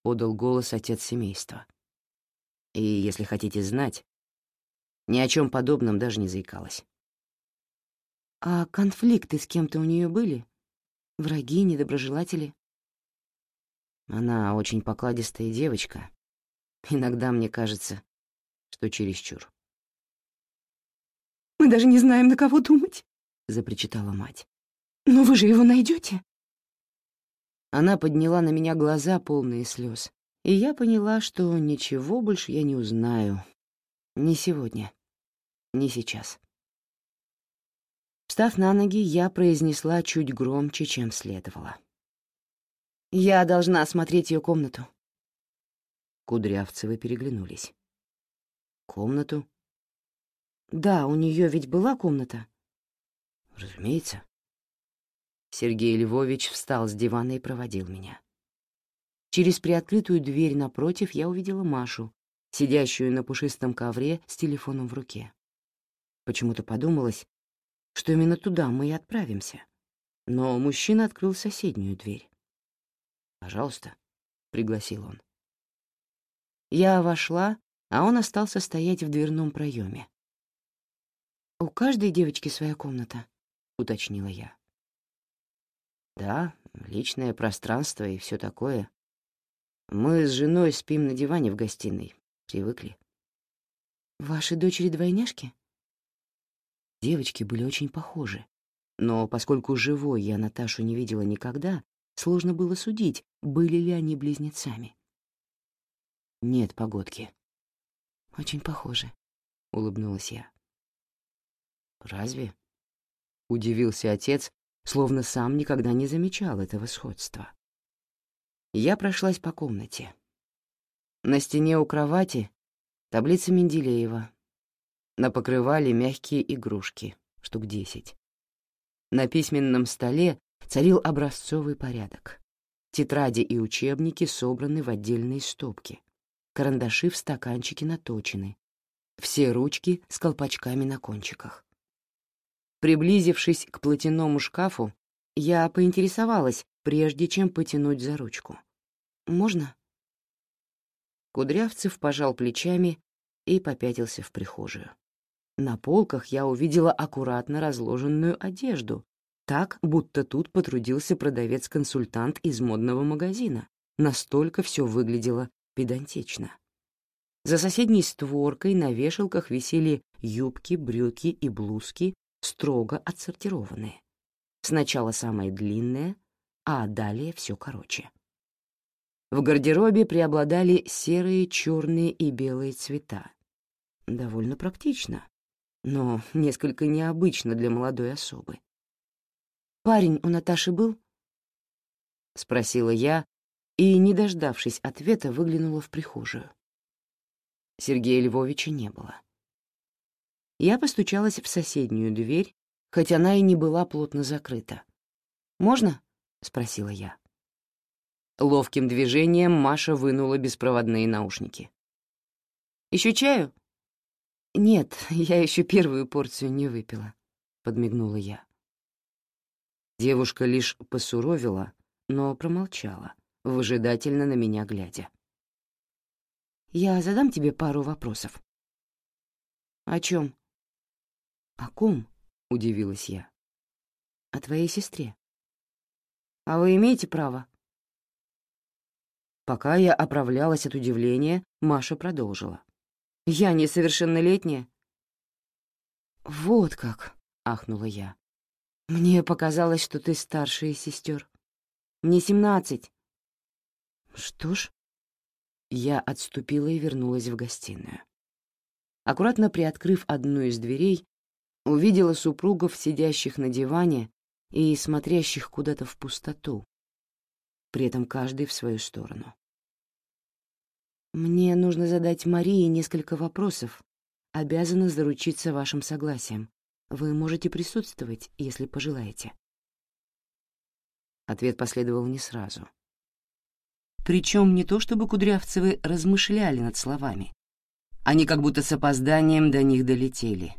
подал голос отец семейства. И, если хотите знать, ни о чем подобном даже не заикалась. «А конфликты с кем-то у нее были?» Враги, недоброжелатели? Она очень покладистая девочка. Иногда мне кажется, что чересчур. «Мы даже не знаем, на кого думать», — запричитала мать. «Но вы же его найдете. Она подняла на меня глаза, полные слез, и я поняла, что ничего больше я не узнаю. Ни сегодня, ни сейчас. Встав на ноги, я произнесла чуть громче, чем следовало. «Я должна осмотреть ее комнату». Кудрявцевы переглянулись. «Комнату?» «Да, у нее ведь была комната». «Разумеется». Сергей Львович встал с дивана и проводил меня. Через приоткрытую дверь напротив я увидела Машу, сидящую на пушистом ковре с телефоном в руке. Почему-то подумалось, что именно туда мы и отправимся. Но мужчина открыл соседнюю дверь. «Пожалуйста», — пригласил он. Я вошла, а он остался стоять в дверном проеме. «У каждой девочки своя комната», — уточнила я. «Да, личное пространство и все такое. Мы с женой спим на диване в гостиной. Привыкли». «Ваши дочери-двойняшки?» Девочки были очень похожи. Но поскольку живой я Наташу не видела никогда, сложно было судить, были ли они близнецами. «Нет погодки». «Очень похожи», — улыбнулась я. «Разве?» — удивился отец, словно сам никогда не замечал этого сходства. Я прошлась по комнате. На стене у кровати таблица Менделеева, на покрывале мягкие игрушки, штук десять. На письменном столе царил образцовый порядок. Тетради и учебники собраны в отдельные стопки. Карандаши в стаканчике наточены. Все ручки с колпачками на кончиках. Приблизившись к платяному шкафу, я поинтересовалась, прежде чем потянуть за ручку. «Можно?» Кудрявцев пожал плечами и попятился в прихожую. На полках я увидела аккуратно разложенную одежду, так, будто тут потрудился продавец-консультант из модного магазина. Настолько все выглядело педантично. За соседней створкой на вешалках висели юбки, брюки и блузки, строго отсортированные. Сначала самое длинное, а далее все короче. В гардеробе преобладали серые, черные и белые цвета. Довольно практично, но несколько необычно для молодой особы. «Парень у Наташи был?» — спросила я, и, не дождавшись ответа, выглянула в прихожую. Сергея Львовича не было. Я постучалась в соседнюю дверь, хоть она и не была плотно закрыта. «Можно?» — спросила я. Ловким движением Маша вынула беспроводные наушники. «Еще чаю?» «Нет, я еще первую порцию не выпила», — подмигнула я. Девушка лишь посуровила, но промолчала, выжидательно на меня глядя. «Я задам тебе пару вопросов». «О чем?» «О ком?» — удивилась я. «О твоей сестре». «А вы имеете право?» Пока я оправлялась от удивления, Маша продолжила. «Я несовершеннолетняя?» «Вот как!» — ахнула я. Мне показалось, что ты старше из сестер. Мне семнадцать. Что ж, я отступила и вернулась в гостиную. Аккуратно приоткрыв одну из дверей, увидела супругов, сидящих на диване и смотрящих куда-то в пустоту, при этом каждый в свою сторону. «Мне нужно задать Марии несколько вопросов. Обязана заручиться вашим согласием. Вы можете присутствовать, если пожелаете. Ответ последовал не сразу. Причем не то чтобы Кудрявцевы размышляли над словами. Они как будто с опозданием до них долетели.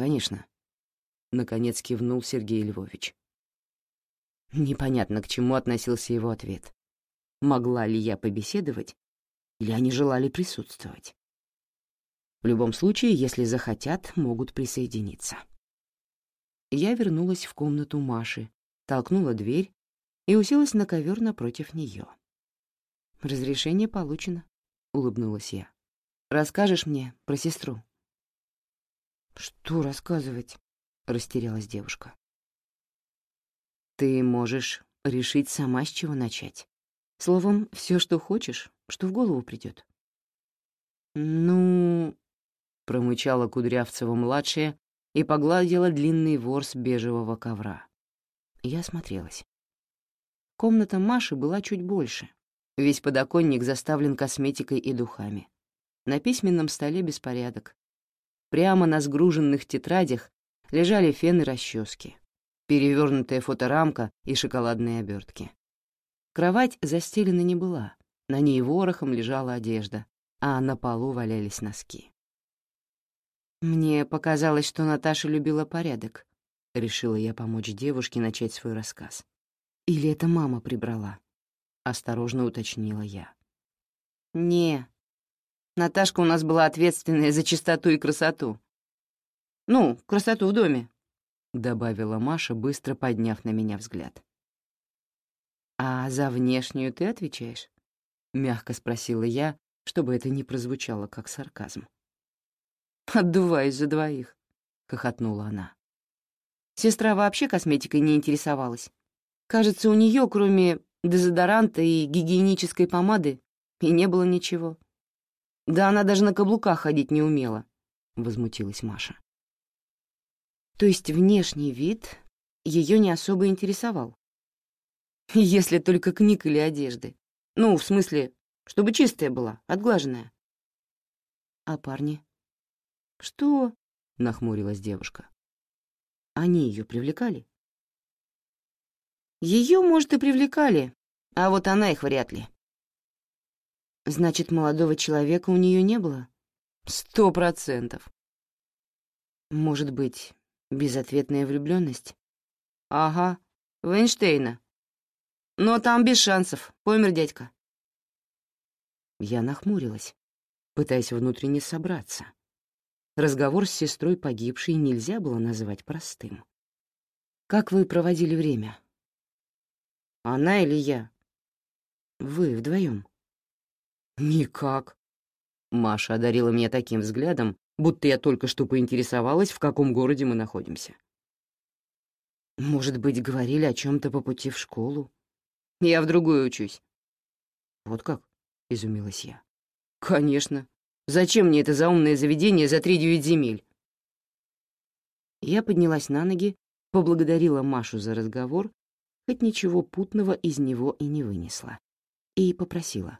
«Конечно», — наконец кивнул Сергей Львович. Непонятно, к чему относился его ответ. Могла ли я побеседовать, или они желали присутствовать? В любом случае, если захотят, могут присоединиться. Я вернулась в комнату Маши, толкнула дверь и уселась на ковер напротив нее. «Разрешение получено», — улыбнулась я. «Расскажешь мне про сестру?» «Что рассказывать?» — растерялась девушка. «Ты можешь решить сама, с чего начать. Словом, все, что хочешь, что в голову придет. «Ну...» промычала Кудрявцева-младшая и погладила длинный ворс бежевого ковра. Я смотрелась. Комната Маши была чуть больше. Весь подоконник заставлен косметикой и духами. На письменном столе беспорядок. Прямо на сгруженных тетрадях лежали фен и расчески, перевернутая фоторамка и шоколадные обертки. Кровать застелена не была, на ней ворохом лежала одежда, а на полу валялись носки. Мне показалось, что Наташа любила порядок. Решила я помочь девушке начать свой рассказ. Или это мама прибрала? Осторожно уточнила я. Не, Наташка у нас была ответственная за чистоту и красоту. Ну, красоту в доме, — добавила Маша, быстро подняв на меня взгляд. «А за внешнюю ты отвечаешь?» — мягко спросила я, чтобы это не прозвучало как сарказм. «Отдуваюсь за двоих», — хохотнула она. Сестра вообще косметикой не интересовалась. Кажется, у нее, кроме дезодоранта и гигиенической помады, и не было ничего. Да она даже на каблуках ходить не умела, — возмутилась Маша. То есть внешний вид ее не особо интересовал? Если только книг или одежды. Ну, в смысле, чтобы чистая была, отглаженная. А парни? «Что?» — нахмурилась девушка. Они ее привлекали? Ее, может, и привлекали, а вот она их вряд ли. Значит, молодого человека у нее не было? Сто процентов. Может быть, безответная влюбленность? Ага, в Эйнштейна. Но там без шансов, помер дядька. Я нахмурилась, пытаясь внутренне собраться. Разговор с сестрой погибшей нельзя было назвать простым. «Как вы проводили время?» «Она или я?» «Вы вдвоем. «Никак». Маша одарила меня таким взглядом, будто я только что поинтересовалась, в каком городе мы находимся. «Может быть, говорили о чем то по пути в школу?» «Я в другую учусь». «Вот как?» — изумилась я. «Конечно. Зачем мне это заумное заведение за три девять земель?» Я поднялась на ноги, поблагодарила Машу за разговор, хоть ничего путного из него и не вынесла, и попросила.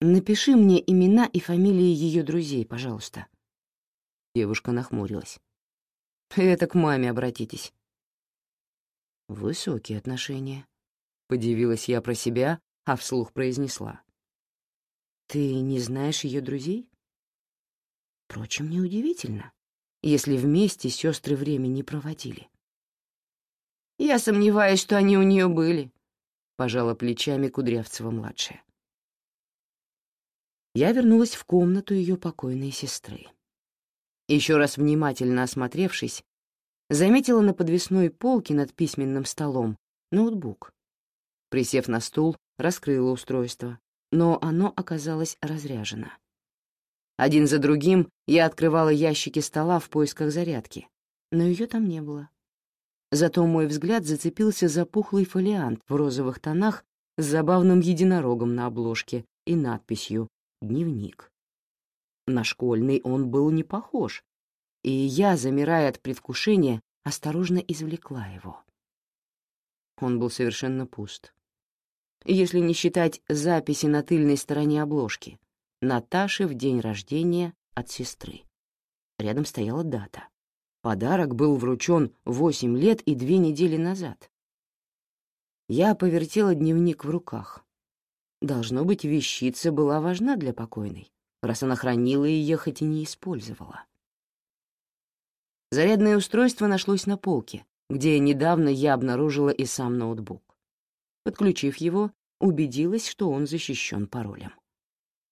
«Напиши мне имена и фамилии ее друзей, пожалуйста». Девушка нахмурилась. «Это к маме обратитесь». «Высокие отношения», — подивилась я про себя, а вслух произнесла. «Ты не знаешь ее друзей?» Впрочем, неудивительно, если вместе сестры время не проводили. «Я сомневаюсь, что они у нее были», — пожала плечами Кудрявцева-младшая. Я вернулась в комнату ее покойной сестры. Еще раз внимательно осмотревшись, заметила на подвесной полке над письменным столом ноутбук. Присев на стул, раскрыла устройство но оно оказалось разряжено. Один за другим я открывала ящики стола в поисках зарядки, но ее там не было. Зато мой взгляд зацепился за пухлый фолиант в розовых тонах с забавным единорогом на обложке и надписью «Дневник». На школьный он был не похож, и я, замирая от предвкушения, осторожно извлекла его. Он был совершенно пуст если не считать записи на тыльной стороне обложки. Наташи в день рождения от сестры. Рядом стояла дата. Подарок был вручен восемь лет и две недели назад. Я повертела дневник в руках. Должно быть, вещица была важна для покойной, раз она хранила ее, хоть и не использовала. Зарядное устройство нашлось на полке, где недавно я обнаружила и сам ноутбук. Подключив его, убедилась, что он защищен паролем.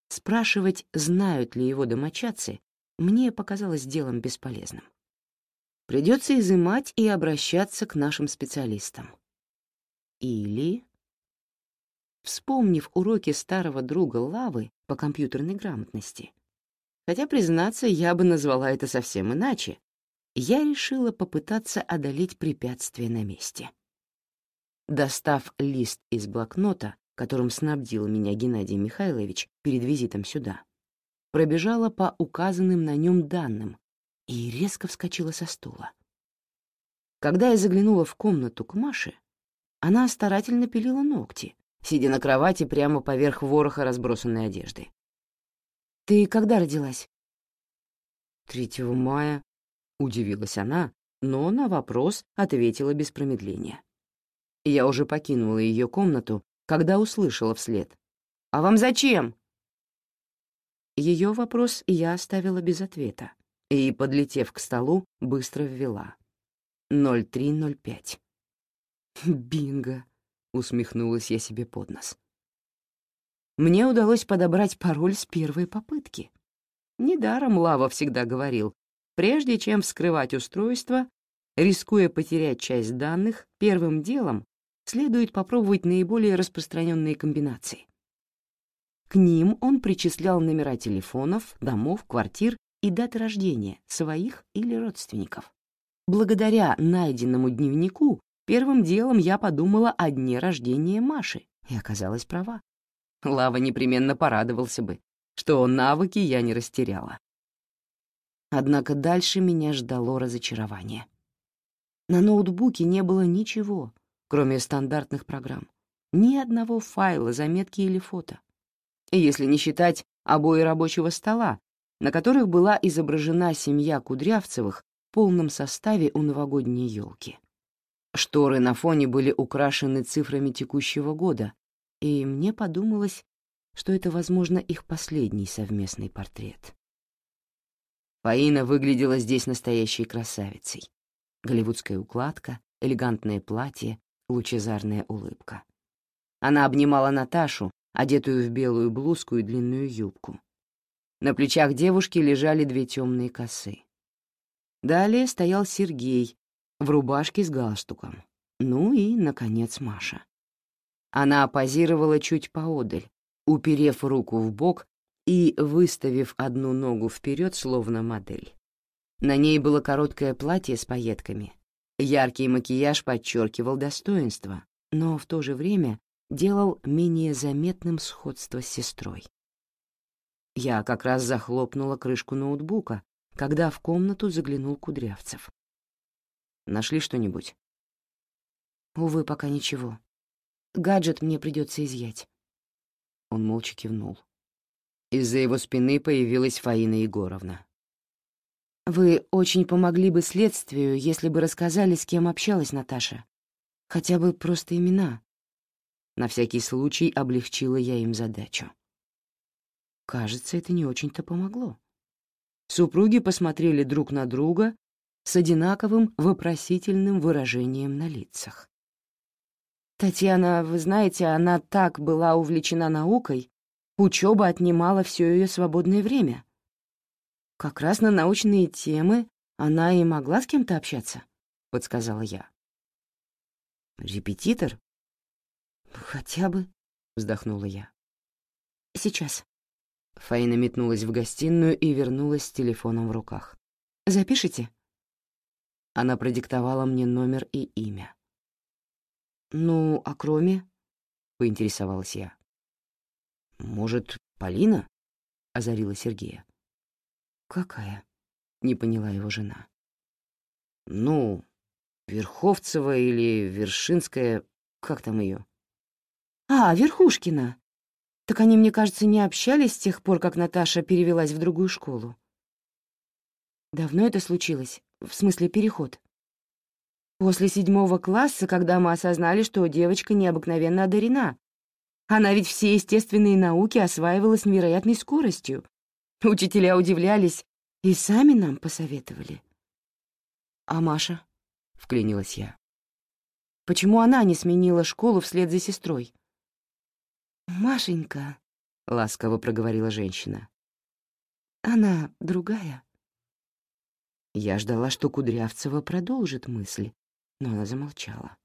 Спрашивать, знают ли его домочадцы, мне показалось делом бесполезным. Придется изымать и обращаться к нашим специалистам. Или... Вспомнив уроки старого друга Лавы по компьютерной грамотности, хотя, признаться, я бы назвала это совсем иначе, я решила попытаться одолеть препятствие на месте. Достав лист из блокнота, которым снабдил меня Геннадий Михайлович перед визитом сюда, пробежала по указанным на нем данным и резко вскочила со стула. Когда я заглянула в комнату к Маше, она старательно пилила ногти, сидя на кровати прямо поверх вороха разбросанной одежды. «Ты когда родилась?» «Третьего мая», — удивилась она, но на вопрос ответила без промедления. Я уже покинула ее комнату, когда услышала вслед. «А вам зачем?» Ее вопрос я оставила без ответа и, подлетев к столу, быстро ввела. 0305. «Бинго!» — усмехнулась я себе под нос. Мне удалось подобрать пароль с первой попытки. Недаром Лава всегда говорил, прежде чем вскрывать устройство, рискуя потерять часть данных, первым делом следует попробовать наиболее распространенные комбинации. К ним он причислял номера телефонов, домов, квартир и даты рождения своих или родственников. Благодаря найденному дневнику первым делом я подумала о дне рождения Маши и оказалась права. Лава непременно порадовался бы, что навыки я не растеряла. Однако дальше меня ждало разочарование. На ноутбуке не было ничего, кроме стандартных программ. Ни одного файла, заметки или фото. Если не считать обои рабочего стола, на которых была изображена семья Кудрявцевых полном составе у новогодней елки. Шторы на фоне были украшены цифрами текущего года, и мне подумалось, что это, возможно, их последний совместный портрет. Фаина выглядела здесь настоящей красавицей. Голливудская укладка, элегантное платье, лучезарная улыбка. Она обнимала Наташу, одетую в белую блузку и длинную юбку. На плечах девушки лежали две темные косы. Далее стоял Сергей в рубашке с галстуком. Ну и, наконец, Маша. Она позировала чуть поодаль, уперев руку в бок и выставив одну ногу вперед, словно модель. На ней было короткое платье с пайетками. Яркий макияж подчеркивал достоинство, но в то же время делал менее заметным сходство с сестрой. Я как раз захлопнула крышку ноутбука, когда в комнату заглянул Кудрявцев. «Нашли что-нибудь?» «Увы, пока ничего. Гаджет мне придется изъять». Он молча кивнул. Из-за его спины появилась Фаина Егоровна. «Вы очень помогли бы следствию, если бы рассказали, с кем общалась Наташа. Хотя бы просто имена. На всякий случай облегчила я им задачу. Кажется, это не очень-то помогло. Супруги посмотрели друг на друга с одинаковым вопросительным выражением на лицах. «Татьяна, вы знаете, она так была увлечена наукой, учеба отнимала все ее свободное время. Как раз на научные темы она и могла с кем-то общаться», — подсказала я. «Репетитор?» «Хотя бы», — вздохнула я. «Сейчас». Фаина метнулась в гостиную и вернулась с телефоном в руках. «Запишите?» Она продиктовала мне номер и имя. «Ну, а кроме?» — поинтересовалась я. «Может, Полина?» — озарила Сергея. «Какая?» — не поняла его жена. «Ну, Верховцева или Вершинская, как там ее? «А, Верхушкина. Так они, мне кажется, не общались с тех пор, как Наташа перевелась в другую школу. Давно это случилось? В смысле, переход? После седьмого класса, когда мы осознали, что девочка необыкновенно одарена. Она ведь все естественные науки осваивала с невероятной скоростью. Учителя удивлялись и сами нам посоветовали. «А Маша?» — вклинилась я. «Почему она не сменила школу вслед за сестрой?» «Машенька», — ласково проговорила женщина, — «она другая». Я ждала, что Кудрявцева продолжит мысль, но она замолчала.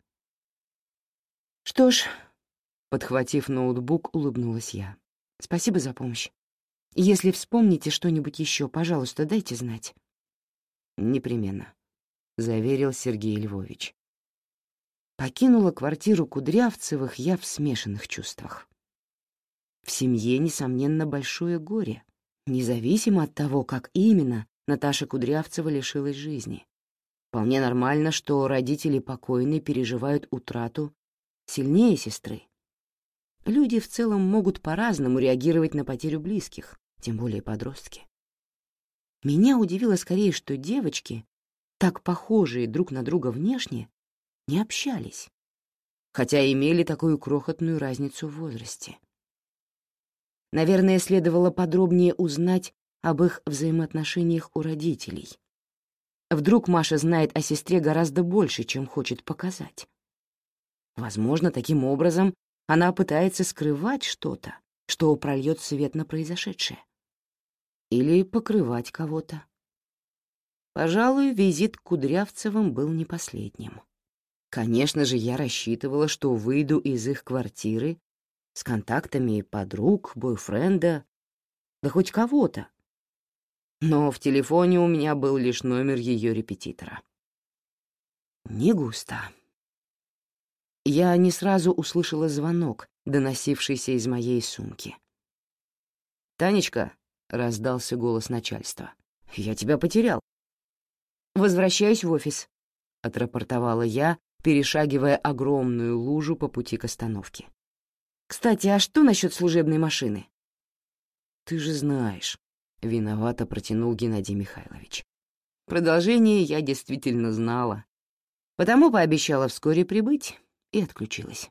«Что ж», — подхватив ноутбук, улыбнулась я, — «спасибо за помощь. Если вспомните что-нибудь еще, пожалуйста, дайте знать». «Непременно», — заверил Сергей Львович. Покинула квартиру Кудрявцевых я в смешанных чувствах. В семье, несомненно, большое горе, независимо от того, как именно Наташа Кудрявцева лишилась жизни. Вполне нормально, что родители покойной переживают утрату сильнее сестры. Люди в целом могут по-разному реагировать на потерю близких, тем более подростки. Меня удивило скорее, что девочки, так похожие друг на друга внешне, не общались, хотя имели такую крохотную разницу в возрасте. Наверное, следовало подробнее узнать об их взаимоотношениях у родителей. Вдруг Маша знает о сестре гораздо больше, чем хочет показать. Возможно, таким образом она пытается скрывать что-то, что прольет свет на произошедшее. Или покрывать кого-то. Пожалуй, визит к Кудрявцевым был не последним. Конечно же, я рассчитывала, что выйду из их квартиры с контактами подруг, бойфренда, да хоть кого-то. Но в телефоне у меня был лишь номер ее репетитора. Не густо. Я не сразу услышала звонок, доносившийся из моей сумки. «Танечка», — раздался голос начальства, — «я тебя потерял». «Возвращаюсь в офис», — отрапортовала я, перешагивая огромную лужу по пути к остановке. Кстати, а что насчет служебной машины? Ты же знаешь, виновато протянул Геннадий Михайлович. Продолжение я действительно знала, потому пообещала вскоре прибыть и отключилась.